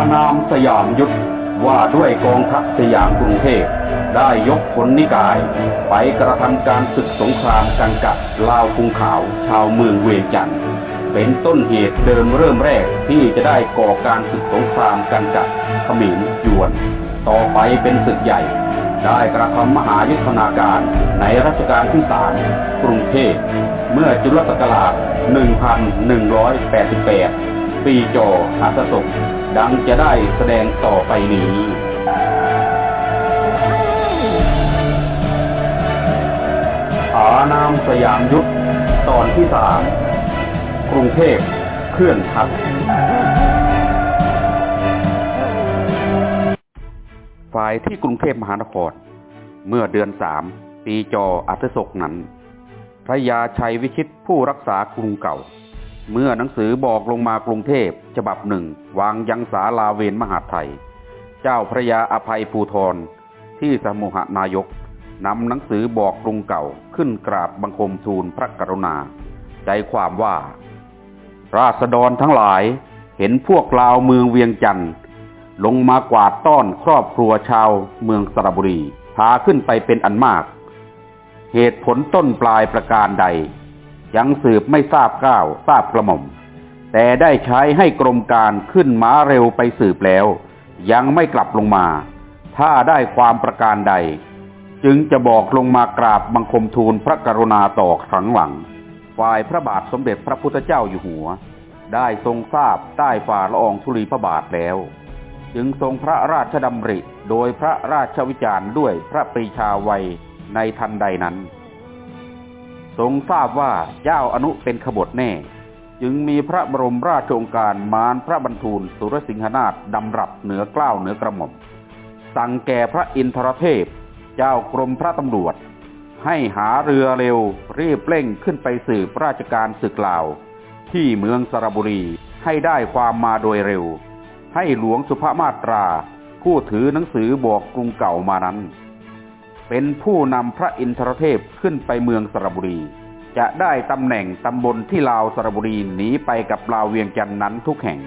านามสยามยุทธว่าด้วยกองทัพสยามกรุงเทพได้ยกผลนิกาย ไปกระทำการศึกสงครามกันกับลาวกรุงขาวชาวเมืองเวียงจันทร์เป็นต้นเหตุเดิมเริ่มแรกที่จะได้ก่อการศึกสงครามกันกับเขมรยวน ต่อไปเป็นศึกใหญ่ ได้กระทำมหายุทธนาการในรัชกาลที่สามกรุงเทพเมื่อจุลศักราช 1188 ปีจออัสสกดังจะได้แสดงต่อไปนี้อานามสยามยุทธตอนที่สามกรุงเทพเคลื่อนทัพฝ่ายที่กรุงเทพมหานคร เมื่อเดือนสามปีจออัศศกนั้นพระยาชัยวิชิตผู้รักษากรุงเก่า เมื่อหนังสือบอกลงมากรุงเทพฉบับหนึ่ง วางยังสาลาเวนมหาดไทย เจ้าพระยาอภัยภูทรที่สมุหนายกนำหนังสือบอกกรุงเก่าขึ้นกราบบังคมทูลพระกรุณา ใจความว่า ราษฎรทั้งหลายเห็นพวกลาวเมืองเวียงจันทร์ลงมากวาดต้อนครอบครัวชาวเมืองสระบุรี พาขึ้นไปเป็นอันมาก เหตุผลต้นปลายประการใด ยังสืบไม่ทราบก้าวทราบกระหม่อม แต่ได้ใช้ให้กรมการขึ้นม้าเร็วไปสืบแล้ว ยังไม่กลับลงมา ถ้าได้ความประการใด จึงจะบอกลงมากราบบังคมทูลพระกรุณาต่อครั้งหลัง ฝ่ายพระบาทสมเด็จพระพุทธเจ้าอยู่หัว ได้ทรงทราบใต้ฝ่าละอองธุลีพระบาทแล้ว จึงทรงพระราชดำริโดยพระราชวิจารณ์ด้วยพระปรีชาวัยในทันใดนั้น ทรงทราบว่าเจ้าอนุเป็นขบฏแน่ จึงมีพระบรมราชโองการมารพระบรรทูล สุรสิงหนาถดำรับเหนือกล้าวเหนือกระหม่อมสั่งแก่พระอินทรเทพ เจ้ากรมพระตำรวจ ให้หาเรือเร็วรีบเร่งขึ้นไปสืบราชการศึกลาว ที่เมืองสระบุรีให้ได้ความมาโดยเร็ว ให้หลวงสุภามาตรา ผู้ถือหนังสือบอกกรุงเก่ามานั้น เป็นผู้นำพระอินทรเทพขึ้นไปเมืองสระบุรี จะได้ตำแหน่งตำบลที่ลาวสระบุรีหนีไปกับลาวเวียงจันทร์นั้นทุกแห่ง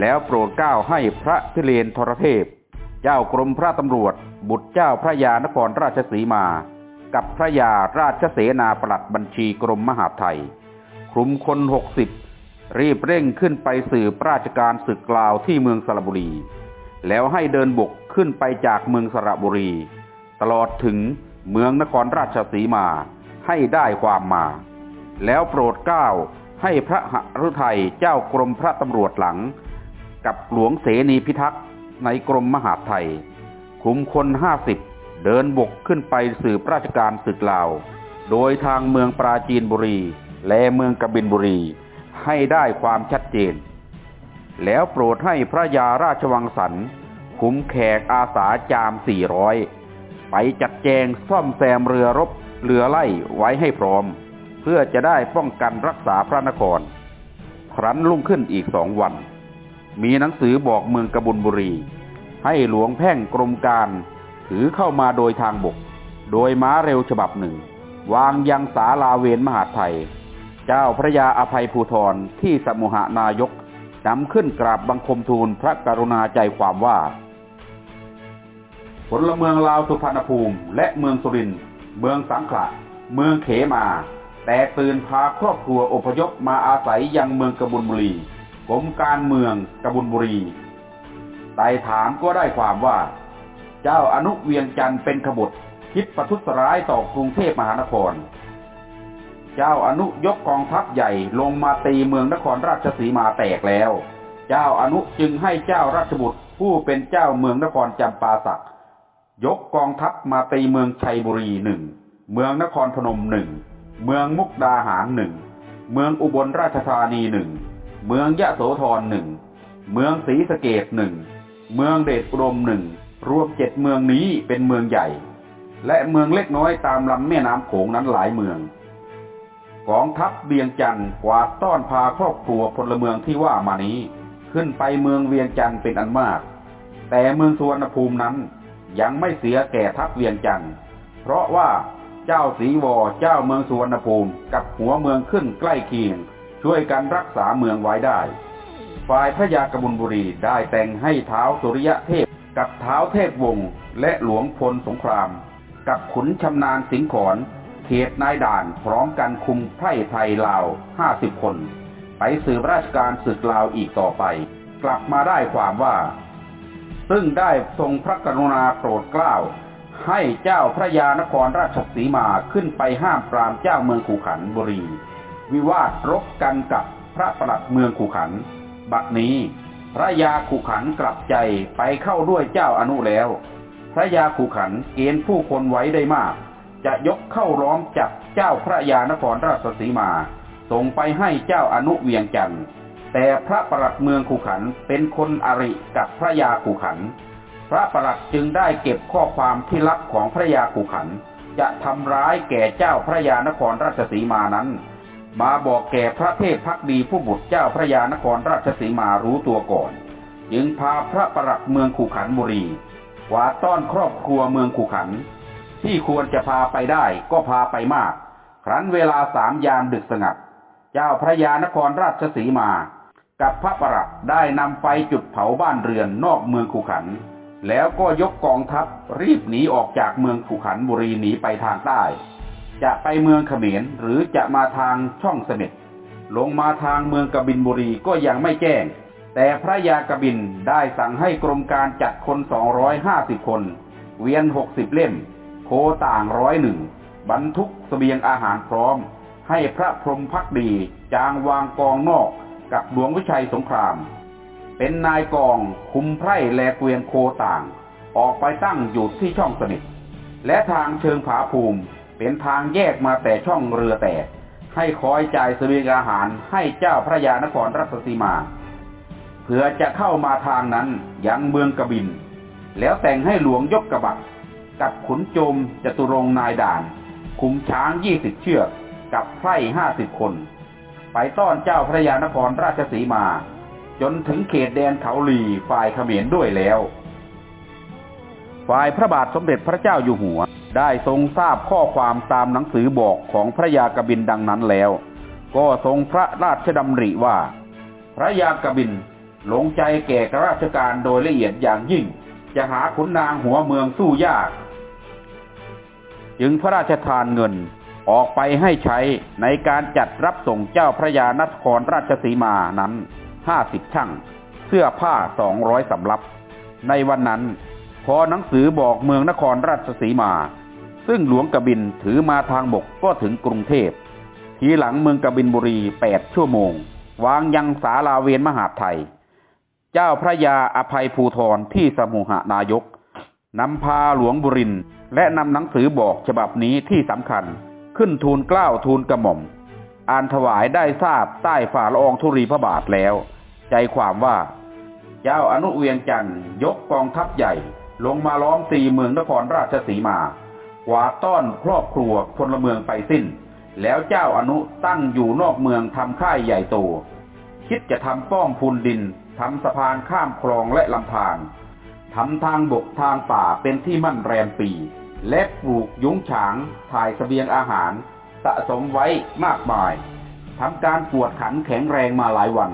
แล้วโปรดเกล้าให้พระทิเลนทรเทพ เจ้ากรมพระตำรวจ บุตรเจ้าพระยานครราชสีมา กับพระยาราชเสนาปลัดบัญชีกรมมหาไทยคลุมคนหกสิบรีบเร่งขึ้นไปสืบราชการศึกกล่าวที่เมืองสระบุรี แล้วให้เดินบกขึ้นไปจากเมืองสระบุรี ตลอดถึงเมืองนครราชสีมาให้ได้ความมา แล้วโปรดเกล้าให้พระหฤทัยเจ้ากรมพระตำรวจหลัง กับหลวงเสนีพิทักษ์ในกรมมหาไทย คุมคนห้าสิบเดินบกขึ้นไปสืบราชการศึกลาว โดยทางเมืองปราจีนบุรี และเมืองกบินบุรี ให้ได้ความชัดเจน แล้วโปรดให้พระยาราชวังสันคุมแขกอาสาจามสี่ร้อย ไปจัดแจงซ่อมแซมเรือรบเรือไล่ไว้ให้พร้อม เพื่อจะได้ป้องกันรักษาพระนคร ครั้นลุ่งขึ้นอีกสองวัน มีหนังสือบอกเมืองกบุนบุรี ให้หลวงแพ่งกรมการถือเข้ามาโดยทางบก โดยม้าเร็วฉบับหนึ่ง วางยังสาลาเวนมหาไทย เจ้าพระยาอภัยภูทรที่สมุหานายกนำขึ้นกราบบังคมทูลพระกรุณาใจความว่า ผลเมืองลาวสุพรรณภูมิ และเมืองสุรินทร์เมืองสังขละเมืองเขมา แต่ตื่นพาครอบครัวอพยพมาอาศัยยังเมืองกบุลบุรีกรมการเมืองกบุลบุรีไต่ถามก็ได้ความว่า เจ้าอนุเวียงจันทร์เป็นขบฏคิดประทุษร้ายต่อกรุงเทพมหานคร เจ้าอนุยกกองทัพใหญ่ลงมาตีเมืองนครราชสีมาแตกแล้ว เจ้าอนุจึงให้เจ้าราชบุตรผู้เป็นเจ้าเมืองนครจำปาสัก ยกกองทัพมาตีเมืองชัยบุรีหนึ่ง เมืองนครพนมหนึ่ง เมืองมุกดาหารหนึ่ง เมืองอุบลราชธานีหนึ่ง เมืองยะโสธรหนึ่ง เมืองศรีสะเกดหนึ่ง เมืองเดชอุดมหนึ่ง รวมเจ็ดเมืองนี้เป็นเมืองใหญ่ และเมืองเล็กน้อยตามลำแม่น้ำโขงนั้นหลายเมือง กองทัพเวียงจันทร์กวาดต้อนพาครอบครัวพลเมืองที่ว่ามานี้ ขึ้นไปเมืองเวียงจันทร์เป็นอันมาก แต่เมืองสุวรรณภูมินั้น ยังไม่เสียแก่ทัพเวียงจันทร์เพราะว่าเจ้าศรีวอเจ้าเมืองสุวรรณภูมิกับหัวเมืองขึ้นใกล้เคียง ช่วยกันรักษาเมืองไว้ได้ ฝ่ายพระยากบุญบุรีได้แต่งให้เท้าสุริยะเทพกับเท้าเทพวงศ์และหลวงพลสงคราม กับขุนชำนาญสิงขอนเขตนายด่านพร้อมกันคุมไพร่ไทยลาวห้าสิบคน ไปสืบราชการศึกลาวอีกต่อไป กลับมาได้ความว่า ซึ่งได้ทรงพระกรุณาโปรดเกล้า ให้เจ้าพระยานครราชสีมาขึ้นไปห้ามปรามเจ้าเมืองขู่ขันบุรี วิวาทรบกันกับพระประหลัดเมืองขู่ขัน บัดนี้พระยาขู่ขันกลับใจไปเข้าด้วยเจ้าอนุแล้ว พระยาขู่ขันเกณฑ์ผู้คนไว้ได้มาก จะยกเข้าร้อมจับเจ้าพระยานครราชสีมา ส่งไปให้เจ้าอนุเวียงจันทร์ แต่พระประหลัดเมืองขู่ขันเป็นคนอริกับพระยาขู่ขัน พระประหลัดจึงได้เก็บข้อความที่ลับของพระยาขู่ขัน จะทำร้ายแก่เจ้าพระยานครราชสีมานั้น มาบอกแก่พระเทพพักดีผู้บุตรเจ้าพระยานครราชสีมารู้ตัวก่อน จึงพาพระประหลัดเมืองขู่ขันบุรีกวาต้อนครอบครัวเมืองขู่ขัน ที่ควรจะพาไปได้ก็พาไปมาก ครั้นเวลาสามยามดึกสงัด เจ้าพระยานครราชสีมา กับพระประหลัดได้นำไฟจุดเผาบ้านเรือนนอกเมืองขู่ขัน แล้วก็ยกกองทัพรีบหนีออกจากเมืองขู่ขันบุรีหนีไปทางใต้ จะไปเมืองเขมรหรือจะมาทางช่องเสม็ดลงมาทางเมืองกบินบุรีก็ยังไม่แจ้ง แต่พระยากบินได้สั่งให้กรมการจัดคน250คน เวียน60เล่ม โคต่างร้อยหนึ่งบรรทุกสเสบียงอาหารพร้อม ให้พระพรหมพักดีจางวางกองนอก กับหลวงวิชัยสงคราม เป็นนายกองคุมไพร่แลเกวียนโคต่าง ออกไปตั้งอยู่ที่ช่องสนิท และทางเชิงผาภูมิเป็นทางแยกมาแต่ช่องเรือแตกให้คอยจ่ายเสบียงอาหารให้เจ้าพระยานครราชสีมาเพื่อจะเข้ามาทางนั้นยังเมืองกบิน แล้วแต่งให้หลวงยกกระบัดกับขุนโจมจตุรงนายด่าน คุมช้างยี่สิบเชือก กับไพร่ห้าสิบคน ไปต้อนเจ้าพระยานครราชสีมา จนถึงเขตแดนเขาหลีฝ่ายเขมรด้วยแล้ว ฝ่ายพระบาทสมเด็จพระเจ้าอยู่หัว ได้ทรงทราบข้อความตามหนังสือบอกของพระยากบินดังนั้นแล้ว ก็ทรงพระราชดำริว่า พระยากบินหลงใจแก่ข้าราชการโดยละเอียดอย่างยิ่ง จะหาขุนนางหัวเมืองสู้ยาก จึงพระราชทานเงิน ออกไปให้ใช้ในการจัดรับส่งเจ้าพระยานครราชสีมานั้นห้าสิบช่าง เสื้อผ้าสองร้อยสำรับ ในวันนั้น พอหนังสือบอกเมืองนครราชสีมา ซึ่งหลวงกบินถือมาทางบกก็ถึงกรุงเทพ ทีหลังเมืองกบินบุรีแปดชั่วโมง วางยังสาลาเวียนมหาไทย เจ้าพระยาอภัยภูธรที่สมุหนายกนำพาหลวงบุรินและนำหนังสือบอกฉบับนี้ที่สำคัญ ขึ้นทูลเกล้าทูลกระหม่อมอ่านถวายได้ทราบใต้ฝ่าละอองธุรีพระบาทแล้ว ใจความว่า เจ้าอนุเวียงจันทร์ยกกองทัพใหญ่ ลงมาล้อมตีเมืองนครราชสีมากวาดต้อนครอบครัวพลเมืองไปสิ้น แล้วเจ้าอนุตั้งอยู่นอกเมืองทำค่ายใหญ่โต คิดจะทำป้อมพูนดินทำสะพานข้ามคลองและลำธารทำทางบกทางป่าเป็นที่มั่นแรมปี และปลูกยุ้งฉางถ่ายสเสบียงอาหาร สะสมไว้มากมายทำการปวดขันแข็งแรงมาหลายวัน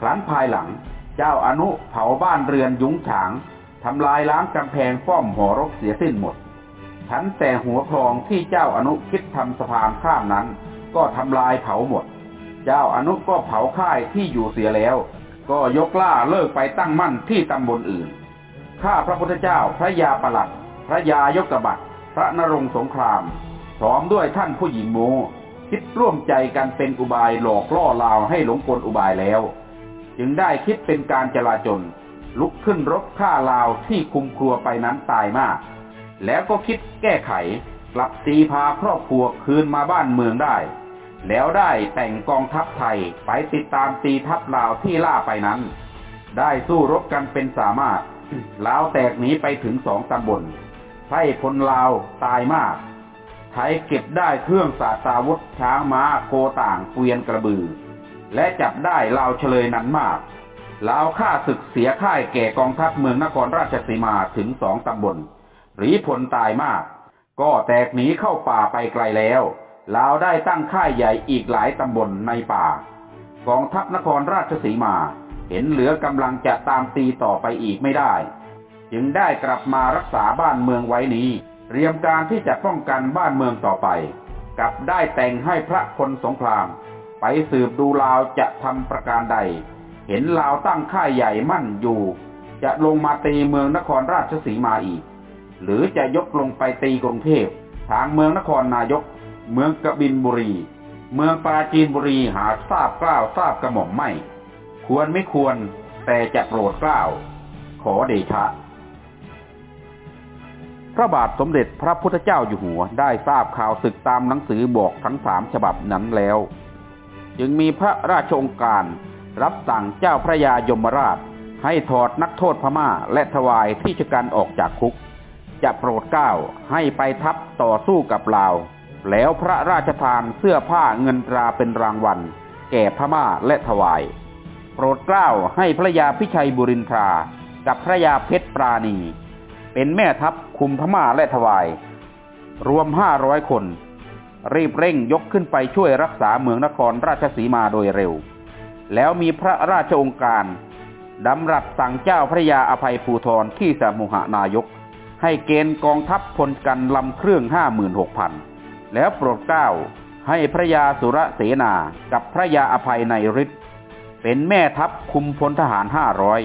ครั้นภายหลัง เจ้าอนุเผาบ้านเรือนยุ้งฉางทำลายล้างกำแพงป้อมหอรบเสียสิ้นหมด ฉันแต่หัวคลองที่เจ้าอนุคิดทำสะพานข้ามนั้น ก็ทำลายเผาหมด เจ้าอนุก็เผาค่ายที่อยู่เสียแล้ว ก็ยกล่าเลิกไปตั้งมั่นที่ตำบลอื่น ข้าพระพุทธเจ้าพระยาประหลัด พระยายกบัตรพระนรงสงคราม พร้อมด้วยท่านผู้หญิงโมคิดร่วมใจกันเป็นอุบายหลอกล่อลาวให้หลงกลอุบายแล้ว จึงได้คิดเป็นการจลาจลลุกขึ้นรบฆ่าลาวที่คุมครัวไปนั้นตายมาก แล้วก็คิดแก้ไขกลับตีพาครอบครัวคืนมาบ้านเมืองได้ แล้วได้แต่งกองทัพไทยไปติดตามตีทัพลาวที่ล่าไปนั้น ได้สู้รบกันเป็นสามารถลาวแตกหนีไปถึงสองตำบล ไพร่พลาวตายมาก ไทยเก็บได้เครื่องสาตาวุธช้างม้าโกต่างเกวียนกระบือ และจับได้ลาวเฉลยนั้นมาก ลาวฆ่าศึกเสียค่ายแก่กองทัพเมืองนครราชสีมาถึงสองตำบลหรีพลตายมาก ก็แตกหนีเข้าป่าไปไกลแล้วลาวได้ตั้งค่ายใหญ่อีกหลายตำบลในป่า กองทัพนครราชสีมา เห็นเหลือกำลังจะตามตีต่อไปอีกไม่ได้ จึงได้กลับมารักษาบ้านเมืองไว้นี้ เตรียมการที่จะป้องกันบ้านเมืองต่อไปกับได้แต่งให้พระคนสงคราม ไปสืบดูลาวจะทำประการใด เห็นลาวตั้งค่ายใหญ่มั่นอยู่ จะลงมาตีเมืองนครราชสีมาอีก หรือจะยกลงไปตีกรุงเทพทางเมืองนครนายก เมืองกบินบุรี เมืองปราจีนบุรีหาทราบกล้าวทราบกระหม่อมไม่ ควรไม่ควรแต่จะโปรดกล้าว ขอเดชะ พระบาทสมเด็จพระพุทธเจ้าอยู่หัวได้ทราบข่าวศึกตามหนังสือบอกทั้งสามฉบับนั้นแล้ว จึงมีพระราชองค์การรับสั่งเจ้าพระยายมราช ให้ถอดนักโทษพม่าและถวายที่ชกันออกจากคุก จะโปรดเกล้าให้ไปทัพต่อสู้กับลาว แล้วพระราชทานเสื้อผ้าเงินตราเป็นรางวัล แก่พม่าและถวาย โปรดเกล้าให้พระยาพิชัยบุรินทรา กับพระยาเพชรปราณี เป็นแม่ทัพคุมพม่าและถวาย รวมห้าร้อยคน รีบเร่งยกขึ้นไปช่วยรักษาเมืองนครราชสีมาโดยเร็ว แล้วมีพระราชองค์การดำรัสสั่งเจ้าพระยาอภัยภูธรที่สมุหานายก ให้เกณฑ์กองทัพพลกันลำเครื่องห้าหมื่นหกพันแล้วโปรดเกล้าให้พระยาสุรเสนากับพระยาอภัยในฤทธิ์เป็นแม่ทัพคุมพลทหารห้าร้อย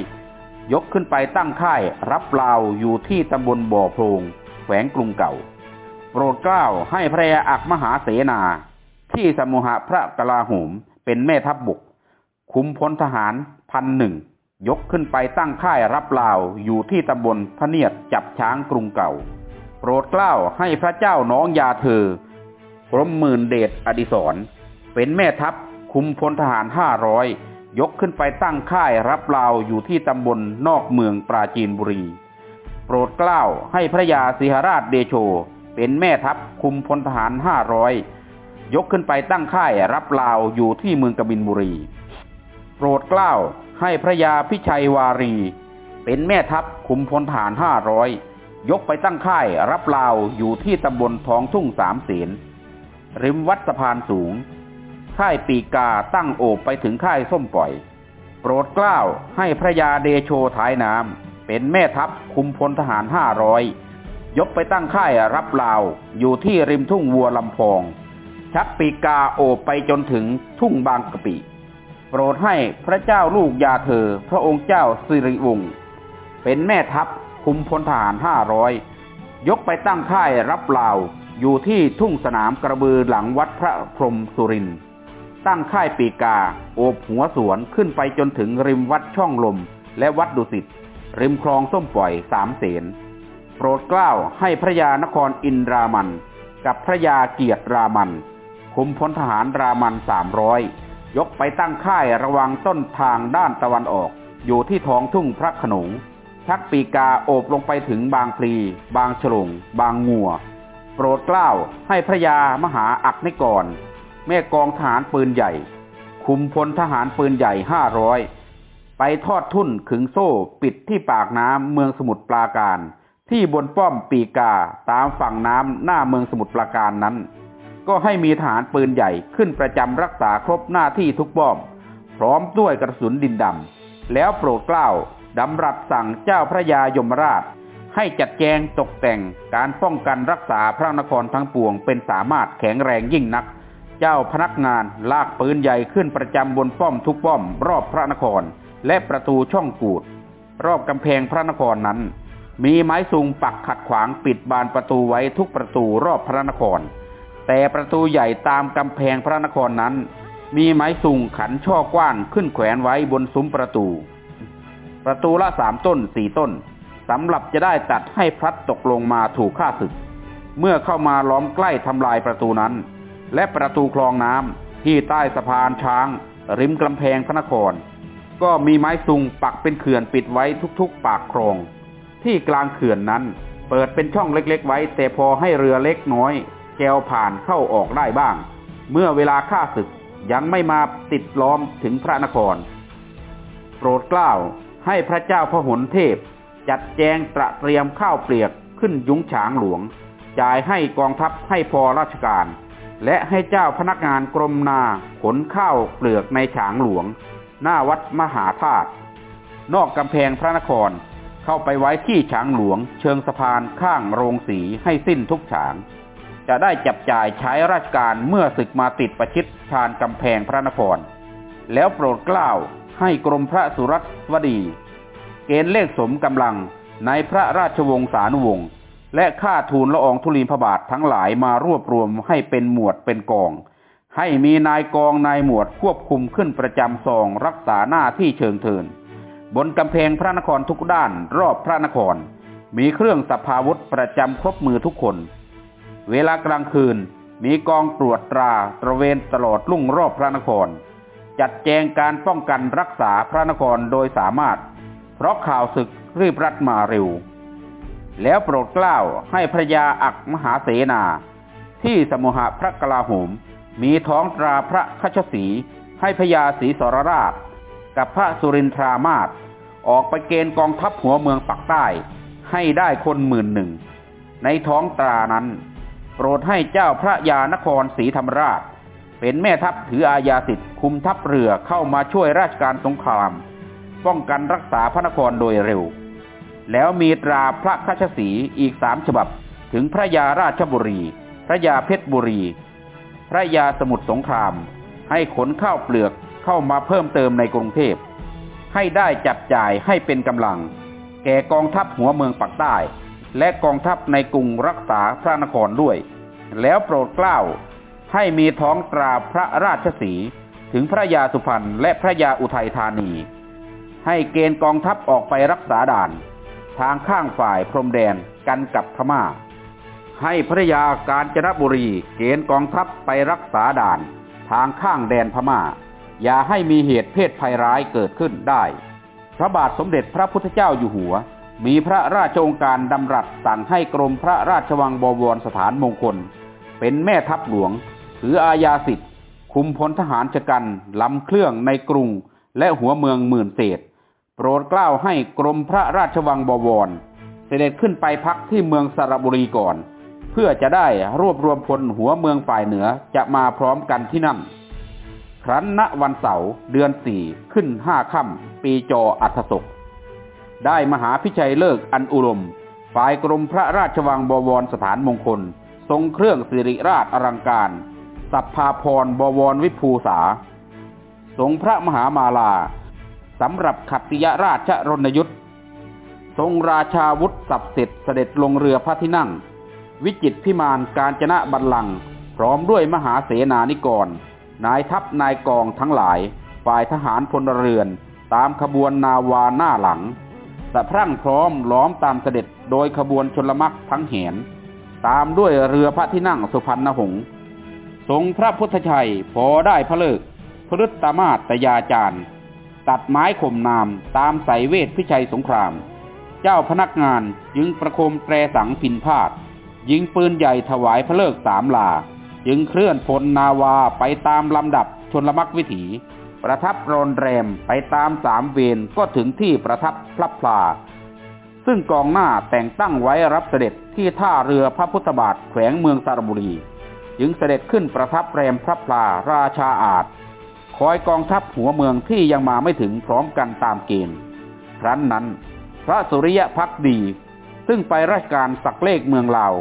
ยกขึ้นไปตั้งค่ายรับลาอยู่ที่ตำบลบ่อโพรงแขวงกรุงเก่า โปรดเกล้าให้พระยาอักมหาเสนา ที่สมุหะพระกลาโหมเป็นแม่ทัพบุกคุมพลทหารพันหนึ่งยกขึ้นไปตั้งค่ายรับลาอยู่ที่ตำบลพระเนียดจับช้างกรุงเก่า โปรดเกล้าให้พระเจ้าน้องยาเธอกรมหมื่นเดชอดิศรเป็นแม่ทัพคุมพลทหารห้าร้อย ยกขึ้นไปตั้งค่ายรับลาวอยู่ที่ตำบลนอกเมืองปราจีนบุรี โปรดเกล้าให้พระยาสิหราชเดโช เป็นแม่ทัพคุมพลทหารห้าร้อยยกขึ้นไปตั้งค่ายรับลาวอยู่ที่เมืองกบินบุรี โปรดเกล้าให้พระยาพิชัยวารี เป็นแม่ทัพคุมพลทหารห้าร้อยยกไปตั้งค่ายรับลาวอยู่ที่ตำบลท้องทุ่งสามเสนริมวัดสะพานสูง ค่ายปีกาตั้งโอบไปถึงค่ายส้มปล่อย โปรดเกล้าให้พระยาเดโชท้ายน้ำเป็นแม่ทัพคุมพลทหารห้าร้อยยกไปตั้งค่ายรับลาวอยู่ที่ริมทุ่งวัวลำพอง ชักปีกาโอบไปจนถึงทุ่งบางกะปิ โปรดให้พระเจ้าลูกยาเธอ พระองค์เจ้าสิริวงศ์เป็นแม่ทัพคุมพลทหารห้าร้อยยกไปตั้งค่ายรับลาวอยู่ที่ทุ่งสนามกระบือหลังวัดพระพรหมสุรินทร์ ตั้งค่ายปีกา โอบหัวสวนขึ้นไปจนถึงริมวัดช่องลม และวัดดุสิต ริมคลองส้มปล่อยสามเสนโปรดเกล้าให้พระยานครอินรามัน กับพระยาเกียรติรามันคุมพลทหารรามันสามร้อยยกไปตั้งค่ายระวังต้นทางด้านตะวันออก อยู่ที่ท้องทุ่งพระขนงชักปีกาโอบลงไปถึงบางพลี บางฉลงบางงัว โปรดเกล้าให้พระยามหาอักนิกร แม่กองทหารปืนใหญ่ คุมพลทหารปืนใหญ่ห้าร้อยไปทอดทุ่นขึงโซ่ปิดที่ปากน้ำเมืองสมุทรปราการ ที่บนป้อมปีกาตามฝั่งน้ำหน้าเมืองสมุทรปราการนั้น ก็ให้มีทหารปืนใหญ่ขึ้นประจำรักษาครบหน้าที่ทุกป้อม พร้อมด้วยกระสุนดินดำแล้วโปรดเกล้าดำรัสสั่งเจ้าพระยายมราช ให้จัดแจงตกแต่งการป้องกันรักษาพระนครทั้งปวงเป็นสามารถแข็งแรงยิ่งนัก เจ้าพนักงานลากปืนใหญ่ขึ้นประจำบนป้อมทุกป้อม รอบพระนคร และประตูช่องกูด รอบกำแพงพระนครนั้น มีไม้สูงปักขัดขวางปิดบานประตูไว้ทุกประตูรอบพระนคร แต่ประตูใหญ่ตามกำแพงพระนครนั้น มีไม้สูงขันช่อกว้านขึ้นแขวนไว้บนซุ้มประตู ประตูละสามต้นสี่ต้นสำหรับจะได้ตัดให้พลัดตกลงมาถูกฆ่าศึก เมื่อเข้ามาล้อมใกล้ทำลายประตูนั้น และประตูคลองน้ำที่ใต้สะพานช้าง ริมกำแพงพระนคร ก็มีไม้ซุงปักเป็นเขื่อนปิดไว้ทุกๆ ปากคลอง ที่กลางเขื่อนนั้น เปิดเป็นช่องเล็กๆ ไว้ แต่พอให้เรือเล็กน้อยแกวผ่านเข้าออกได้บ้าง เมื่อเวลาฆ่าศึกยังไม่มาติดล้อมถึงพระนคร โปรดเกล้าให้พระเจ้าพหลเทพ จัดแจงตระเตรียมข้าวเปลือกขึ้นยุ้งฉางหลวง จ่ายให้กองทัพให้พอราชการ และให้เจ้าพนักงานกรมนาขนข้าวเปลือกในฉางหลวง หน้าวัดมหาธาตุนอกกำแพงพระนครเข้าไปไว้ที่ฉางหลวง เชิงสะพานข้างโรงสีให้สิ้นทุกฉาง จะได้จับจ่ายใช้ราชการเมื่อศึกมาติดประชิดชานกำแพงพระนคร แล้วโปรดเกล้าให้กรมพระสุรสวดี เกณฑ์เลขสมกำลังในพระราชวงศานุวงศ์ และข้าทูลละอองธุลีพระบาททั้งหลายมารวบรวมให้เป็นหมวดเป็นกอง ให้มีนายกองนายหมวดควบคุมขึ้นประจำซองรักษาหน้าที่เชิงเทิน บนกำแพงพระนครทุกด้านรอบพระนคร มีเครื่องสภาวุธประจำครบมือทุกคน เวลากลางคืนมีกองตรวจตราตระเวนตลอดลุ่งรอบพระนคร จัดแจงการป้องกันรักษาพระนครโดยสามารถ เพราะข่าวศึกรีบรัดมาเร็ว แล้วโปรดเกล้าให้พระยาอักมหาเสนา ที่สมุหะพระกลาโหม มีท้องตราพระคชสีให้พญาศรีสรราช กับพระสุรินทรามาศออกไปเกณฑ์กองทัพหัวเมืองปักใต้ ให้ได้คนหมื่นหนึ่ง ในท้องตรานั้น โปรดให้เจ้าพระยานครศรีธรรมราช เป็นแม่ทัพถืออาญาสิทธิ์คุมทัพเรือเข้ามาช่วยราชการสงคราม ป้องกันรักษาพระนครโดยเร็ว แล้วมีตราพระคชสีอีกสามฉบับ ถึงพระยาราชบุรี พระยาเพชรบุรี พระยาสมุทรสงคราม ให้ขนข้าวเปลือกเข้ามาเพิ่มเติมในกรุงเทพ ให้ได้จับจ่ายให้เป็นกำลัง แก่กองทัพหัวเมืองปักใต้ และกองทัพในกรุงรักษาพระนครด้วย แล้วโปรดเกล้าให้มีท้องตราพระราชสีถึงพระยาสุพรรณและพระยาอุทัยธานี ให้เกณฑ์กองทัพออกไปรักษาด่าน ทางข้างฝ่ายพรมแดนกันกับพม่า ให้พระยาการจนบุรีเกณฑ์กองทัพไปรักษาด่าน ทางข้างแดนพม่า อย่าให้มีเหตุเพศภัยร้ายเกิดขึ้นได้ พระบาทสมเด็จพระพุทธเจ้าอยู่หัว มีพระราชองการดำรัสสั่งให้กรมพระราชวังบวรสถานมงคล เป็นแม่ทัพหลวงถืออาญาสิทธิ์คุมพลทหารชกันลำเครื่องในกรุงและหัวเมืองหมื่นเศษ โปรดเกล้าให้กรมพระราชวังบวร เสด็จขึ้นไปพักที่เมืองสระบุรีก่อน เพื่อจะได้รวบรวมพลหัวเมืองฝ่ายเหนือจะมาพร้อมกันที่นั่น ครั้นณวันเสาร์เดือนสี่ขึ้นห้าค่ำปีจออัฐศก ได้มหาพิชัยเลิกอันอุรมฝ่ายกรมพระราชวังบวรสถานมงคล ทรงเครื่องสิริราชอลังการ สัพพาพรบวรวิภูษาทรงพระมหามาลา สำหรับขัตติยราชรณยุทธทรงราชาวุธสับเสร็จเสด็จลงเรือพระที่นั่ง วิจิตรพิมานการจนะบัลลังก์พร้อมด้วยมหาเสนานิกร นายทัพนายกองทั้งหลาย ฝ่ายทหารพลเรือน ตามขบวนนาวาหน้าหลังสะพรั่งพร้อมล้อมตามเสด็จโดยขบวนชนลมักทั้งแหน ตามด้วยเรือพระที่นั่งสุพรรณหงษ์ทรงพระพุทธชัยพอได้พระเลิกพฤตมาตยาจารย์ ตัดไม้ข่มนามตามสายเวทพิชัยสงคราม เจ้าพนักงานยึงประโคมแตรสังพินพาดยิงปืนใหญ่ถวายพระเลิกสามลา จึงเคลื่อนพลนาวาไปตามลำดับชนละมักวิถี ประทับรอนแรมไปตามสามเวรก็ถึงที่ประทับพลับพลา ซึ่งกองหน้าแต่งตั้งไว้รับเสด็จที่ท่าเรือพระพุทธบาทแขวงเมืองสระบุรี จึงเสด็จขึ้นประทับแรมพระพลาราชาอาจ อยกองทัพหัวเมืองที่ยังมาไม่ถึงพร้อมกันตามเกณฑ์ ครั้นนั้น พระสุริยะพักดี ซึ่งไปราชการสักเลขเมืองลาว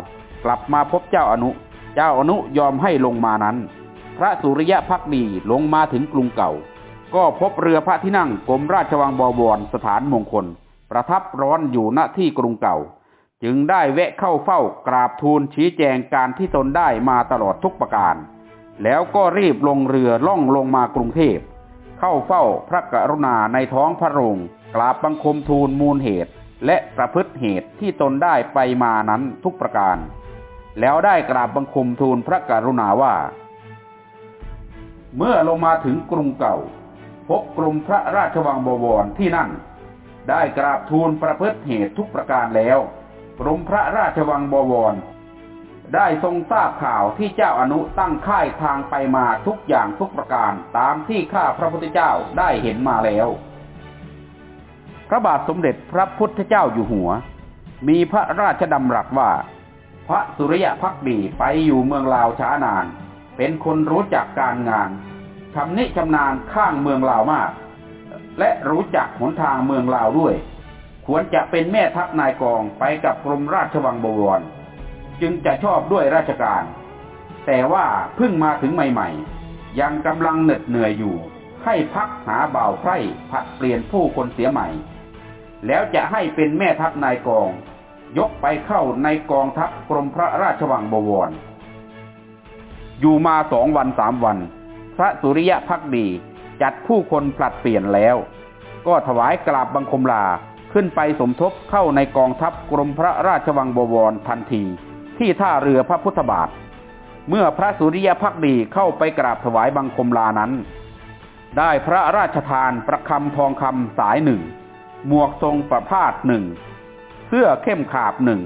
กลับมาพบเจ้าอนุ เจ้าอนุยอมให้ลงมานั้น พระสุริยะพักดีลงมาถึงกรุงเก่า ก็พบเรือพระที่นั่งกรมราชวังบวรสถานมงคล ประทับร้อนอยู่ณที่กรุงเก่า จึงได้แวะเข้าเฝ้ากราบทูลชี้แจงการที่ตนได้มาตลอดทุกประการ แล้วก็รีบลงเรือล่องลงมากรุงเทพ เข้าเฝ้าพระกรุณาในท้องพระโรงกราบบังคมทูลมูลเหตุ และประพฤติเหตุที่ตนได้ไปมานั้นทุกประการ แล้วได้กราบบังคมทูลพระกรุณาว่า เมื่อลงมาถึงกรุงเก่า พบกรมพระราชวังบวรที่นั่น ได้กราบทูลประพฤติเหตุทุกประการแล้วกรมพระราชวังบวร ได้ทรงทราบข่าวที่เจ้าอนุตั้งค่ายทางไปมาทุกอย่างทุกประการตามที่ข้าพระพุทธเจ้าได้เห็นมาแล้ว พระบาทสมเด็จพระพุทธเจ้าอยู่หัว มีพระราชดำรัสว่า พระสุริยะพักดีไปอยู่เมืองลาวช้านาน เป็นคนรู้จักการงานชำนิชำนาญข้างเมืองลาวมาก และรู้จักหนทางเมืองลาวด้วย ควรจะเป็นแม่ทัพนายกองไปกับกรมราชวังบวร จึงจะชอบด้วยราชการ แต่ว่าเพิ่งมาถึงใหม่ ๆ ยังกำลังเหน็ดเหนื่อยอยู่ ให้พักหาบ่าวไพร่ผัดเปลี่ยนผู้คนเสียใหม่ แล้วจะให้เป็นแม่ทัพนายกอง ยกไปเข้าในกองทัพกรมพระราชวังบวร อยู่มาสองวันสามวัน พระสุริยะพักดีจัดผู้คนผลัดเปลี่ยนแล้ว ก็ถวายกราบบังคมลาขึ้นไปสมทบเข้าในกองทัพกรมพระราชวังบวรทันที ที่ท่าเรือพระพุทธบาท เมื่อพระสุริยพักดีเข้าไปกราบถวายบังคมลานั้น ได้พระราชทานประคำทองคำสายหนึ่ง หมวกทรงประพาสหนึ่ง เสื้อเข้มขาบหนึ่ง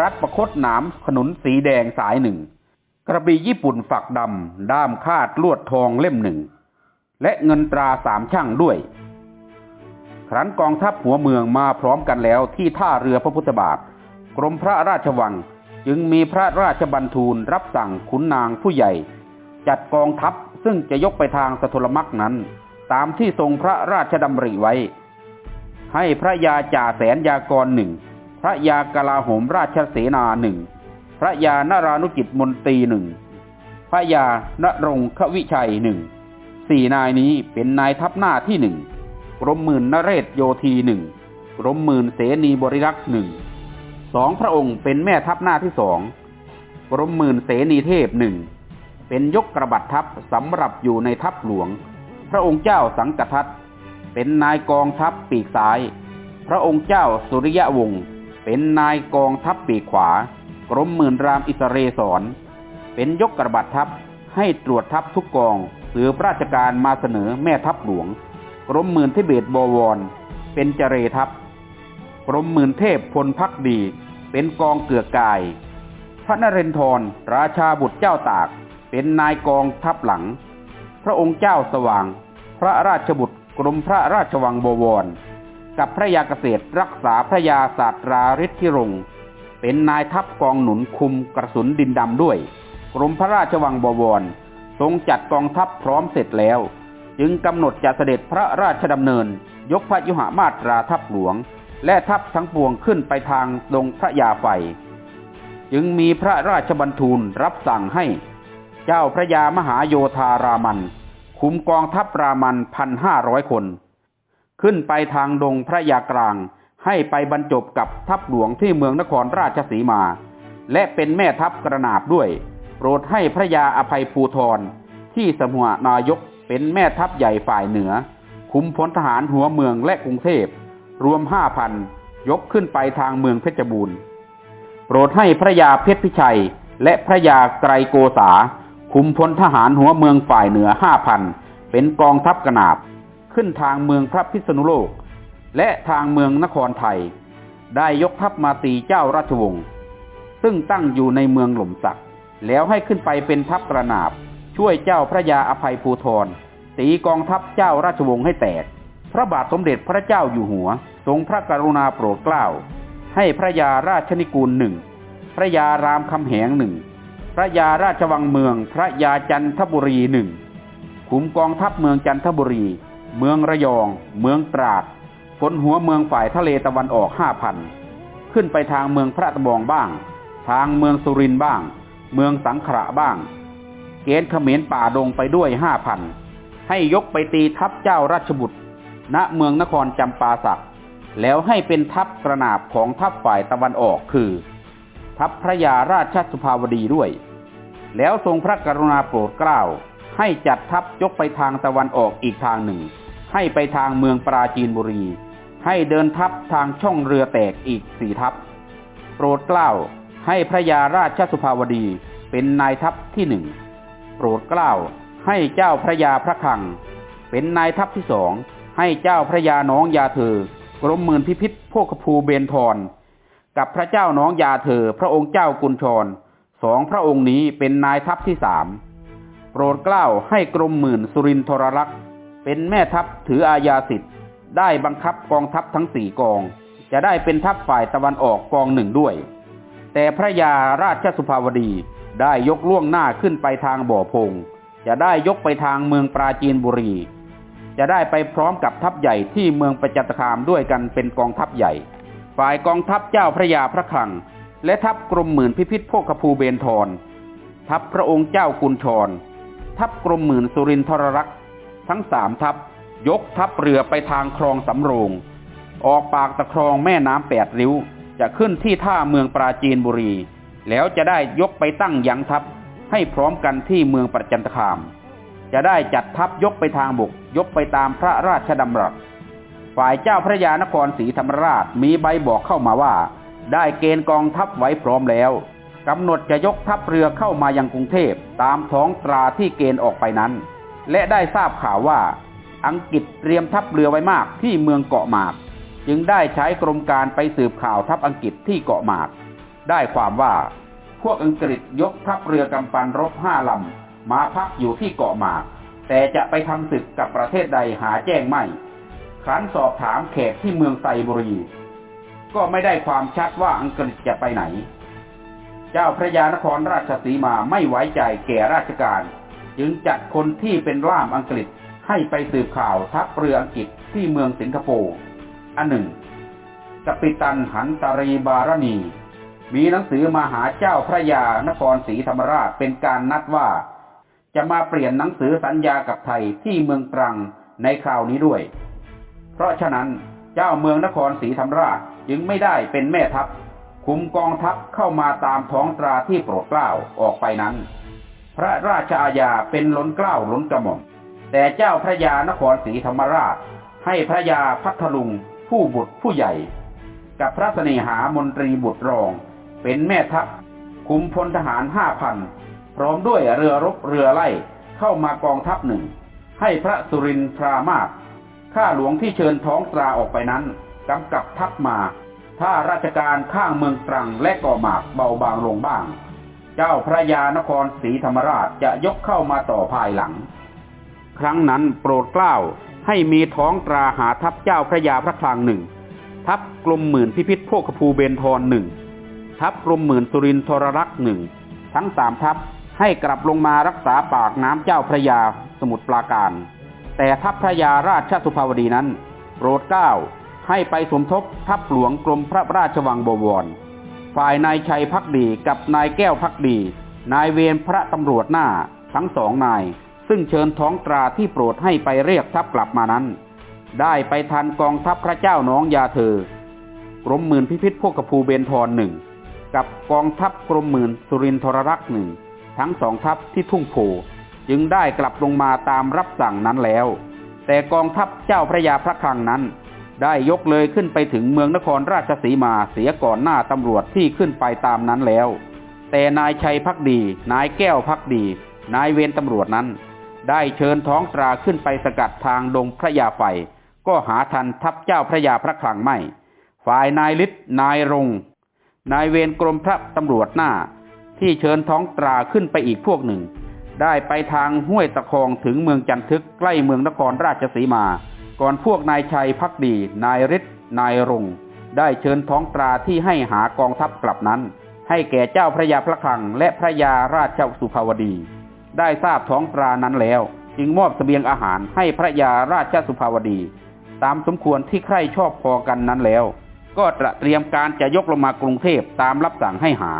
รัดประคตหนามขนุนสีแดงสายหนึ่ง กระบี่ญี่ปุ่นฝักดำ ด้ามคาดลวดทองเล่มหนึ่ง และเงินตราสามช่างด้วย ครั้นกองทัพหัวเมืองมาพร้อมกันแล้วที่ท่าเรือพระพุทธบาทกรมพระราชวัง จึงมีพระราชบัญทูลรับสั่งขุนนางผู้ใหญ่ จัดกองทัพซึ่งจะยกไปทางสทรมักนั้น ตามที่ทรงพระราชดำริไว้ ให้พระยาจ่าแสนยากรหนึ่งพระยากลาโหมราชเสนาหนึ่งพระยานารานุจิตมนตรีหนึ่งพระยานรงควิชัยหนึ่งสี่นายนี้เป็นนายทัพหน้าที่หนึ่งกรมหมื่นนเรศโยธีหนึ่งกรมหมื่นเสนีบริรักษ์หนึ่ง สองพระองค์เป็นแม่ทัพหน้าที่สองกรมหมื่นเสนีเทพหนึ่งเป็นยกกระบัดทัพสำหรับอยู่ในทัพหลวง พระองค์เจ้าสังกทัตเป็นนายกองทัพปีกซ้าย พระองค์เจ้าสุริยะวงศ์เป็นนายกองทัพปีกขวา กรมหมื่นรามอิสเรศรเป็นยกกระบัดทัพให้ตรวจทัพทุกกองสืบราชการมาเสนอแม่ทัพหลวง กรมหมื่นทิเบตบวร เป็นเจเรทัพ กรมหมื่นเทพพลพักดี เป็นกองเกือกกาย พระนเรนทรราชาบุตรเจ้าตาก เป็นนายกองทัพหลัง พระองค์เจ้าสว่าง พระราชบุตรกรมพระราชวังบวร กับพระยาเกษตรรักษาพระยาศาสตราฤทธิรงค์เป็นนายทัพกองหนุนคุมกระสุนดินดำด้วย กรมพระราชวังบวร ทรงจัดกองทัพพร้อมเสร็จแล้ว จึงกำหนดจะเสด็จพระราชดำเนิน ยกพระยุหมาตราทัพหลวง และทัพทั้งปวงขึ้นไปทางดงพระยาไฟ จึงมีพระราชบัญทูลรับสั่งให้ เจ้าพระยามหาโยธารามัน คุมกองทัพรามันพันห้าร้อยคน ขึ้นไปทางดงพระยากลางให้ไปบรรจบกับทัพหลวงที่เมืองนครราชสีมา และเป็นแม่ทัพกระนาบด้วย โปรดให้พระยาอภัยภูทรที่สมุนายกเป็นแม่ทัพใหญ่ฝ่ายเหนือ คุมพลทหารหัวเมืองและกรุงเทพ รวมห้าพันยกขึ้นไปทางเมืองเพชรบูรณ์ โปรดให้พระยาเพชรพิชัย และพระยาไกรโกษา คุมพลทหารหัวเมืองฝ่ายเหนือห้าพันเป็นกองทัพกระนาบ ขึ้นทางเมืองพระพิษณุโลก และทางเมืองนครไทย ได้ยกทัพมาตีเจ้าราชวงศ์ซึ่งตั้งอยู่ในเมืองหล่มสัก แล้วให้ขึ้นไปเป็นทัพกระนาบ ช่วยเจ้าพระยาอภัยภูทรตีกองทัพเจ้าราชวงศ์ให้แตก พระบาทสมเด็จพระเจ้าอยู่หัว ทรงพระกรุณาโปรดเกล้า ให้พระยาราชนิกูลหนึ่ง พระยารามคำแหงหนึ่ง พระยาราชวังเมือง พระยาจันทบุรีหนึ่งขุมกองทัพเมืองจันทบุรี เมืองระยอง เมืองตราดฝนหัวเมืองฝ่ายทะเลตะวันออกห้าพัน ขึ้นไปทางเมืองพระตะบองบ้าง ทางเมืองสุรินบ้าง เมืองสังขระบ้าง เกณฑ์เขมรป่าดงไปด้วยห้าพัน ให้ยกไปตีทัพเจ้าราชบุตร ณเมืองนครจำปาสักแล้วให้เป็นทัพกระนาบของทัพฝ่ายตะวันออกคือ ทัพพระยาราชสุภาวดีด้วย แล้วทรงพระกรุณาโปรดเกล้า ให้จัดทัพยกไปทางตะวันออกอีกทางหนึ่ง ให้ไปทางเมืองปราจีนบุรี ให้เดินทัพทางช่องเรือแตกอีกสี่ทัพ โปรดเกล้าให้พระยาราชสุภาวดีเป็นนายทัพที่หนึ่งโปรดเกล้าให้เจ้าพระยาพระคัง เป็นนายทัพที่สอง ให้เจ้าพระยาน้องยาเธอกรมหมื่นพิพิธโภคภูเบนทรกับพระเจ้าน้องยาเธอ พระองค์เจ้ากุญชรสองพระองค์นี้เป็นนายทัพที่สามโปรดเกล้าให้กรมหมื่นสุรินทรลักษ์เป็นแม่ทัพถืออาญาสิทธิ์ ได้บังคับกองทัพทั้งสี่กอง จะได้เป็นทัพฝ่ายตะวันออกกองหนึ่งด้วย แต่พระยาราชสุภาวดีได้ยกล่วงหน้าขึ้นไปทางบ่อพง จะได้ยกไปทางเมืองปราจีนบุรี จะได้ไปพร้อมกับทัพใหญ่ที่เมืองประจันตคามด้วยกันเป็นกองทัพใหญ่ ฝ่ายกองทัพเจ้าพระยาพระคลัง และทัพกรมหมื่นพิพิธโภคภูเบนทร ทัพพระองค์เจ้ากุลชร ทัพกรมหมื่นสุรินทรรักษ์ทั้งสามทัพยกทัพเรือไปทางคลองสำโรง ออกปากตะครองแม่น้ำแปดริ้ว จะขึ้นที่ท่าเมืองปราจีนบุรี แล้วจะได้ยกไปตั้งยังทัพให้พร้อมกันที่เมืองประจันตคาม จะได้จัดทัพยกไปทางบกยกไปตามพระราชดำรัส ฝ่ายเจ้าพระยานครศรีธรรมราชมีใบบอกเข้ามาว่า ได้เกณฑ์กองทัพไว้พร้อมแล้วกำหนดจะยกทัพเรือเข้ามายังกรุงเทพตามท้องตราที่เกณฑ์ออกไปนั้น และได้ทราบข่าวว่า อังกฤษเตรียมทัพเรือไว้มากที่เมืองเกาะหมาก จึงได้ใช้กรมการไปสืบข่าวทัพอังกฤษที่เกาะหมาก ได้ความว่าพวกอังกฤษยกทัพเรือกำปันรบห้าลำ มาพักอยู่ที่เกาะหมาก แต่จะไปทำศึกกับประเทศใดหาแจ้งไม่ ครั้นสอบถามแขกที่เมืองไซบุรี ก็ไม่ได้ความชัดว่าอังกฤษจะไปไหน เจ้าพระยานครราชสีมาไม่ไว้ใจแก่ราชการ จึงจัดคนที่เป็นล่ามอังกฤษให้ไปสืบข่าวทัพเรืออังกฤษที่เมืองสิงคโปร์อันหนึ่งกัปิตันหันตรีบารณีมีหนังสือมาหาเจ้าพระยานครศรีธรรมราชเป็นการนัดว่า จะมาเปลี่ยนหนังสือสัญญากับไทยที่เมืองตรังในคราวนี้ด้วย เพราะฉะนั้นเจ้าเมืองนครศรีธรรมราชจึงไม่ได้เป็นแม่ทัพคุมกองทัพเข้ามาตามท้องตราที่โปรดเกล้าออกไปนั้น พระราชอาญาเป็นล้นเกล้าล้นกระหม่อมแต่เจ้าพระยานครศรีธรรมราช ให้พระยาพัทลุงผู้บุตรผู้ใหญ่ กับพระเสนหามนตรีบุตรรอง เป็นแม่ทัพคุมพลทหารห้าพัน ร้อมด้วยเรือรบเรือไล่เข้ามากองทัพหนึ่ง ให้พระสุรินทรามาศข้าหลวงที่เชิญท้องตราออกไปนั้นกำกับทัพมา ถ้าราชการข้างเมืองตรังและก่อหมากเบาบางลงบ้าง เจ้าพระยานครศรีธรรมราชจะยกเข้ามาต่อภายหลัง ครั้งนั้นโปรดเกล้าให้มีท้องตราหาทัพเจ้าพระยาพระคลังหนึ่ง ทัพกรมหมื่นพิพิธโภคภูเบนทรหนึ่ง ทัพกรมหมื่นสุรินทรรักษ์หนึ่ง ทั้งสามทัพ ให้กลับลงมารักษาปากน้ำเจ้าพระยาสมุทรปราการ แต่ทัพพระยาราชสุภาวดีนั้นโปรดเกล้าให้ไปสมทบทัพหลวงกรมพระราชวังบวร ฝ่ายนายชัยพักดีกับนายแก้วพักดี นายเวรพระตำรวจหน้าทั้งสองนาย ซึ่งเชิญท้องตราที่โปรดให้ไปเรียกทัพกลับมานั้น ได้ไปทันกองทัพพระเจ้าน้องยาเธอกรมหมื่นพิพิธพวกกภูเบนทรหนึ่งกับกองทัพกรมหมื่นสุรินทรรักษ์หนึ่ง ทั้งสองทัพที่ทุ่งโพจึงได้กลับลงมาตามรับสั่งนั้นแล้ว แต่กองทัพเจ้าพระยาพระคลังนั้น ได้ยกเลยขึ้นไปถึงเมืองนครราชสีมาเสียก่อนหน้าตำรวจที่ขึ้นไปตามนั้นแล้ว แต่นายชัยพักดี นายแก้วพักดี นายเวรตำรวจนั้น ได้เชิญท้องตราขึ้นไปสกัดทางดงพระยาไฟก็หาทันทัพเจ้าพระยาพระคลังไม่ ฝ่ายนายฤทธิ์นายรง นายเวรกรมพระตำรวจหน้า ที่เชิญท้องตราขึ้นไปอีกพวกหนึ่ง ได้ไปทางห้วยตะคองถึงเมืองจันทึกใกล้เมืองนครราชสีมา ก่อนพวกนายชัยพักดี นายฤทธิ์นายรงได้เชิญท้องตราที่ให้หากองทัพกลับนั้น ให้แก่เจ้าพระยาพระคลังและพระยาราชสุภาวดี ได้ทราบท้องตรานั้นแล้ว จึงมอบเสบียงอาหารให้พระยาราชสุภาวดี ตามสมควรที่ใคร่ชอบพอกันนั้นแล้ว ก็ตระเตรียมการจะยกลงมากรุงเทพตามรับสั่งให้หา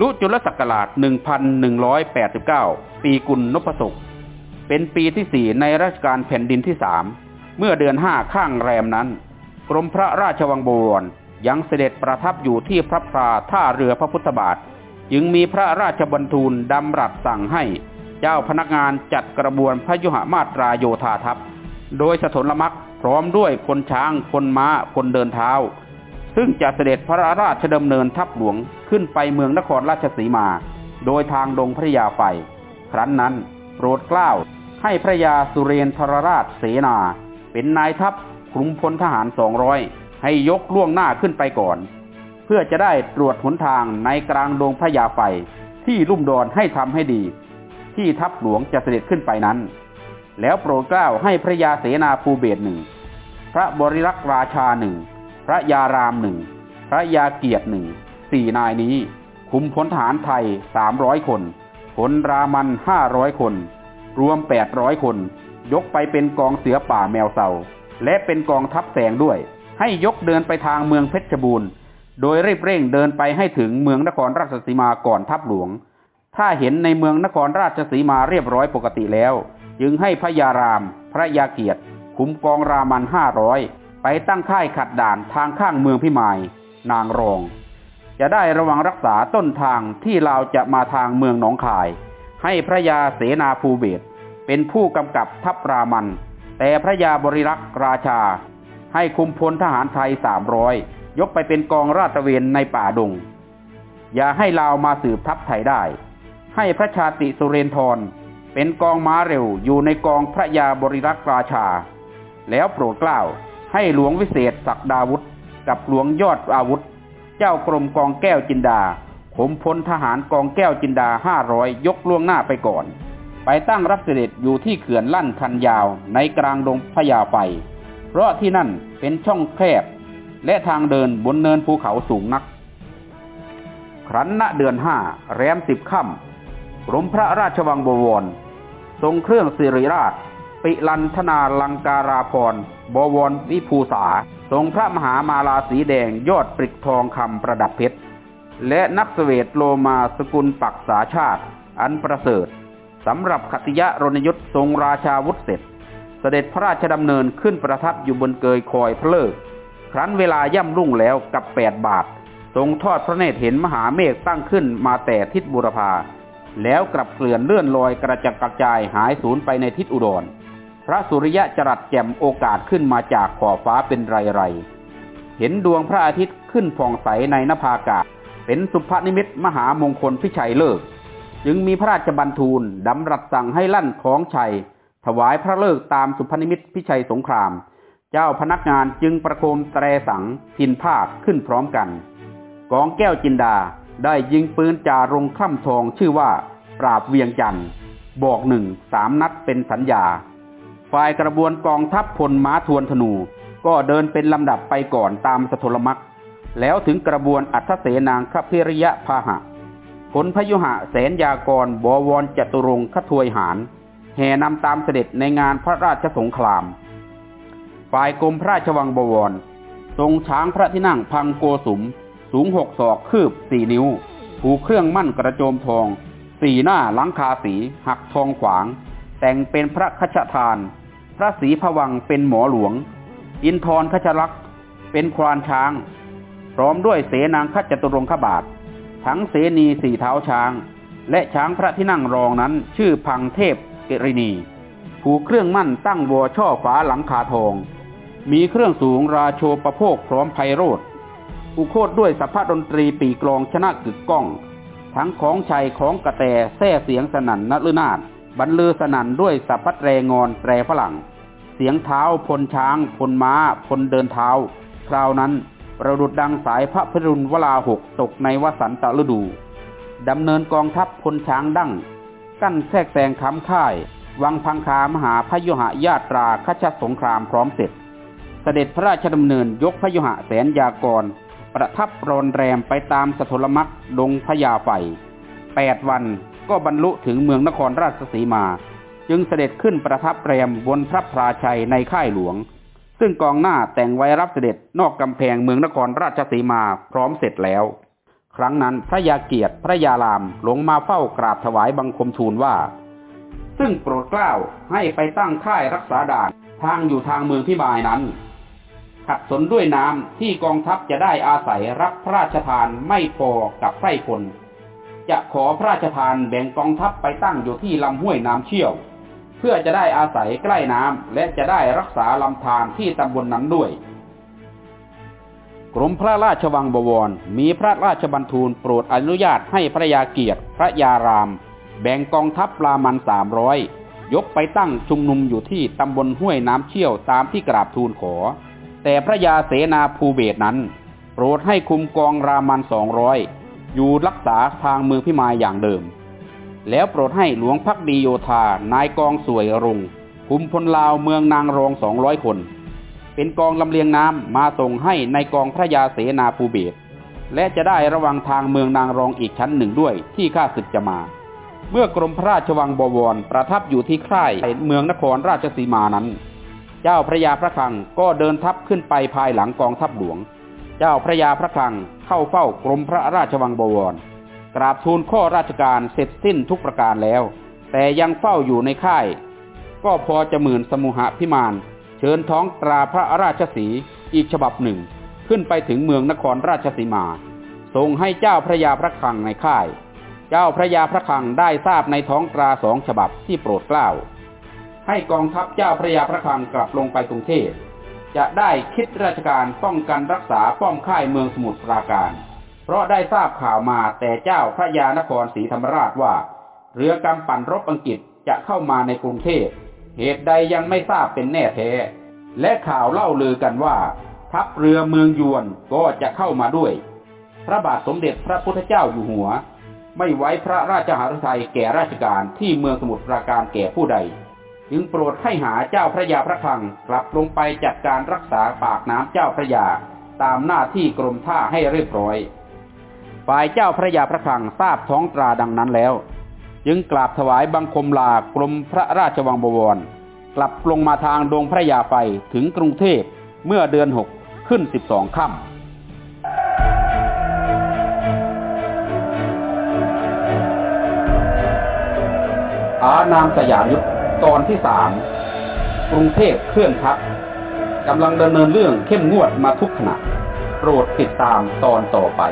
ลุจุลศักราช 1189 ปีกุลนพศกเป็นปีที่สี่ในรัชกาลแผ่นดินที่สาม เมื่อเดือนห้าข้างแรมนั้น กรมพระราชวังบวรยังเสด็จประทับอยู่ที่พระพราท่าเรือพระพุทธบาท จึงมีพระราชบันทูลดำรัสสั่งให้เจ้าพนักงานจัดกระบวนพยุหมาตราโยธาทัพ โดยสถนมักพร้อมด้วยคนช้างคนม้าคนเดินเท้า ซึ่งจะเสด็จพระราชดำเนินทัพหลวงขึ้นไปเมืองนครราชสีมา โดยทางดงพระยาไฟ ครั้นนั้นโปรดเกล้าให้พระยาสุเรนทรราชเสนา เป็นนายทัพกลุ่มพลทหารสองร้อยให้ยกล่วงหน้าขึ้นไปก่อน เพื่อจะได้ตรวจหนทางในกลางดงพระยาไฟที่ลุ่มดอนให้ทำให้ดี ที่ทัพหลวงจะเสด็จขึ้นไปนั้น แล้วโปรดเกล้าให้พระยาเสนาภูเบศหนึ่งพระบริรักษ์ราชาหนึ่ง พระยารามหนึ่งพระยาเกียรติหนึ่งสี่นายนี้คุมพลทหารไทยสามร้อยคนพลรามันห้าร้อยคน รวมแปดร้อยคน ยกไปเป็นกองเสือป่าแมวเสาและเป็นกองทัพแสงด้วย ให้ยกเดินไปทางเมืองเพชรบูรณ์ โดยรีบเร่งเดินไปให้ถึงเมืองนครราชสีมาก่อนทัพหลวง ถ้าเห็นในเมืองนครราชสีมาเรียบร้อยปกติแล้ว จึงให้พระยาราม พระยาเกียรติคุมกองรามันห้าร้อย ไปตั้งค่ายขัดด่านทางข้างเมืองพิมาย นางรอง จะได้ระวังรักษาต้นทางที่เราจะมาทางเมืองหนองคาย ให้พระยาเสนาภูเบศเป็นผู้กำกับทัพรามัน แต่พระยาบริรักษ์ราชา ให้คุมพลทหารไทยสามร้อยยกไปเป็นกองราชเวนในป่าดง อย่าให้ลาวมาสืบทัพไทยได้ ให้พระชาติสุเรนทรเป็นกองม้าเร็วอยู่ในกองพระยาบริรักษ์ราชา แล้วโปรดเกล้า ให้หลวงวิเศษศักดาวุธ กับหลวงยอดอาวุธ เจ้ากรมกองแก้วจินดาขมพลทหารกองแก้วจินดาห้าร้อยยกล่วงหน้าไปก่อน ไปตั้งรับเสด็จอยู่ที่เขื่อนลั่นคันยาวในกลางดงพญาไฟเพราะที่นั่นเป็นช่องแคบ และทางเดินบนเนินภูเขาสูงนัก ครั้นณเดือนห้าแรมสิบค่ำกรมพระราชวังบวร ทรงเครื่องสิริราช ปิลันธนาลังการาพรบวรวิภูษาทรงพระมหามาลาสีแดงยอดปริกทองคำประดับเพชร และนับเสวตโลมาสกุลปักษาชาติ อันประเสริฐสำหรับขติยะรณยุทธทรงราชาวุธเสร็จ เสด็จพระราชดำเนินขึ้นประทับอยู่บนเกยคอยพระเลิก ครั้นเวลาย่ำรุ่งแล้วกับแปดบาท ทรงทอดพระเนตรเห็นมหาเมฆตั้งขึ้นมาแต่ทิศบุรพาแล้วกลับเกลื่อนเลื่อนลอยกระจัดกระจายหายสูญไปในทิศอุดร พระสุริยะจรัสแจ่มโอกาสขึ้นมาจากขอบฟ้าเป็นไรไรเห็นดวงพระอาทิตย์ขึ้นผ่องใสในนภาอากาศ เป็นสุภนิมิตมหามงคลพิชัยเลิก จึงมีพระราชบัญทูลดำรัสสั่งให้ลั่นของชัย ถวายพระเลิกตามสุพนิมิตพิชัยสงคราม เจ้าพนักงานจึงประโคมแตรสังทินภาคขึ้นพร้อมกัน กองแก้วจินดาได้ยิงปืนจ่ารงคล่ำทองชื่อว่า ปราบเวียงจันทร์บอกหนึ่งสามนัดเป็นสัญญา ฝ่ายกระบวนกองทัพพลม้าทวนธนู ก็เดินเป็นลำดับไปก่อนตามสทลมักแล้วถึงกระบวนอัทเสนางคพิริยะพาหะผลพยุหะแสนยากรบวรจตุรงคทวยหารแห่นำตามเสด็จในงานพระราชสงคราม ฝ่ายกรมพระราชวังบวร ทรงช้างพระที่นั่งพังโกสุม สูงหกศอกคืบสี่นิ้ว ผูกเครื่องมั่นกระโจมทอง สีหน้าหลังคาสี หักทองขวาง แต่งเป็นพระคชทาน พระศรีพวังเป็นหมอหลวง อินทรคชลักษ์เป็นควานช้าง พร้อมด้วยเสนางคัจจตุรงคบาท ทั้งเสนีสี่เท้าช้าง และช้างพระที่นั่งรองนั้นชื่อพังเทพเกรินี ผูกเครื่องมั่นตั้งวัวช่อฟ้าหลังคาทอง มีเครื่องสูงราโชประโภคพร้อมไพโรธอุโคตด้วยสัพพะดนตรีปีกลองชนะกึกก้อง ทั้งของชัยของกระแตแท่เสียงสนั่นนฤนาฏ บรรลือสนั่นด้วยสัพพะแรงอนแตรฝรั่ง เสียงเท้าพลช้าง พลม้า พลเดินเท้า คราวนั้นประดุดดังสายพระพรุณวลาหกตกในวสันตฤดู ดำเนินกองทัพพลช้างดั้ง กั้นแทรกแซงค้ำค่าย วังพังคามหาพยุหะญาตราขชสงครามพร้อมเสร็จ เสด็จพระราชดำเนินยกพยุหะแสนยากร ประทับรอนแรมไปตามสทลมักดงพญาไฟแปดวัน ก็บรรลุถึงเมืองนครราชสีมา จึงเสด็จขึ้นประทับแรมบนพระพราชัยในค่ายหลวง ซึ่งกองหน้าแต่งไว้รับเสด็จนอกกำแพงเมืองนครราชสีมาพร้อมเสร็จแล้ว ครั้งนั้นพระยาเกียรติพระยารามลงมาเฝ้ากราบถวายบังคมทูลว่า ซึ่งโปรดเกล้าให้ไปตั้งค่ายรักษาด่านทางอยู่ทางเมืองพิมายนั้นขัดสนด้วยน้ำที่กองทัพจะได้อาศัยรับพระราชทานไม่พอกับไพร่พล จะขอพระราชทานแบ่งกองทัพไปตั้งอยู่ที่ลำห้วยน้ำเชี่ยว เพื่อจะได้อาศัยใกล้น้ำและจะได้รักษาลำธารที่ตำบลนนั้นด้วย กรมพระราชวังบวรมีพระราชบัญทูลโปรดอนุญาตให้พระยาเกียรติ พระยาราม แบ่งกองทัพปลามันสามร้อยยกไปตั้งชุมนุมอยู่ที่ตำบลห้วยน้ำเชี่ยวตามที่กราบทูลขอ แต่พระยาเสนาภูเบศนั้น โปรดให้คุมกองรามันสองร้อย อยู่รักษาทางเมืองพิมายอย่างเดิม แล้วโปรดให้หลวงพักดีโยธานายกองสวยรุงคุมพลลาวเมืองนางรองสองร้อยคน เป็นกองลำเลียงน้ำมาส่งให้ในกองพระยาเสนาภูเบศและจะได้ระวังทางเมืองนางรองอีกชั้นหนึ่งด้วยที่ข้าศึกจะมา เมื่อกรมพระราชวังบวรประทับอยู่ที่ค่ายเมืองนครราชสีมานั้น เจ้าพระยาพระคลังก็เดินทัพขึ้นไปภายหลังกองทัพหลวง เจ้าพระยาพระคลัง เข้าเฝ้ากรมพระราชวังบวร กราบทูลข้อราชการเสร็จสิ้นทุกประการแล้ว แต่ยังเฝ้าอยู่ในค่าย ก็พอจะหมื่นสมุหพิมาน เชิญท้องตราพระราชสีอีกฉบับหนึ่ง ขึ้นไปถึงเมืองนครราชสีมาส่งให้เจ้าพระยาพระคลังในค่าย เจ้าพระยาพระคลังได้ทราบในท้องตราสองฉบับที่โปรดเกล้า ให้กองทัพเจ้าพระยาพระคลังกลับลงไปกรุงเทพ จะได้คิดราชการป้องกันรักษาป้อมค่ายเมืองสมุทรปราการ เพราะได้ทราบข่าวมาแต่เจ้าพระยานครศรีธรรมราชว่า เรือกำปั่นรบอังกฤษจะเข้ามาในกรุงเทพเหตุใดยังไม่ทราบเป็นแน่แท้ และข่าวเล่าลือกันว่า ทัพเรือเมืองยวนก็จะเข้ามาด้วย พระบาทสมเด็จพระพุทธเจ้าอยู่หัว ไม่ไว้พระราชหฤทัยแก่ราชการที่เมืองสมุทรปราการแก่ผู้ใด จึงโปรดให้หาเจ้าพระยาพระคลังกลับลงไปจัดการรักษาปากน้ำเจ้าพระยาตามหน้าที่กรมท่าให้เรียบร้อย ฝ่ายเจ้าพระยาพระคลังทราบท้องตราดังนั้นแล้ว จึงกราบถวายบังคมลากรมพระราชวังบวร กลับลงมาทางดงพระยาไฟถึงกรุงเทพเมื่อเดือนหกขึ้นสิบสองค่ำอานามสยามยุทธ ตอนที่สามกรุงเทพเคลื่อนทัพกำลังดำเนินเรื่องเข้มงวดมาทุกขณะ โปรดติดตามตอนต่อไป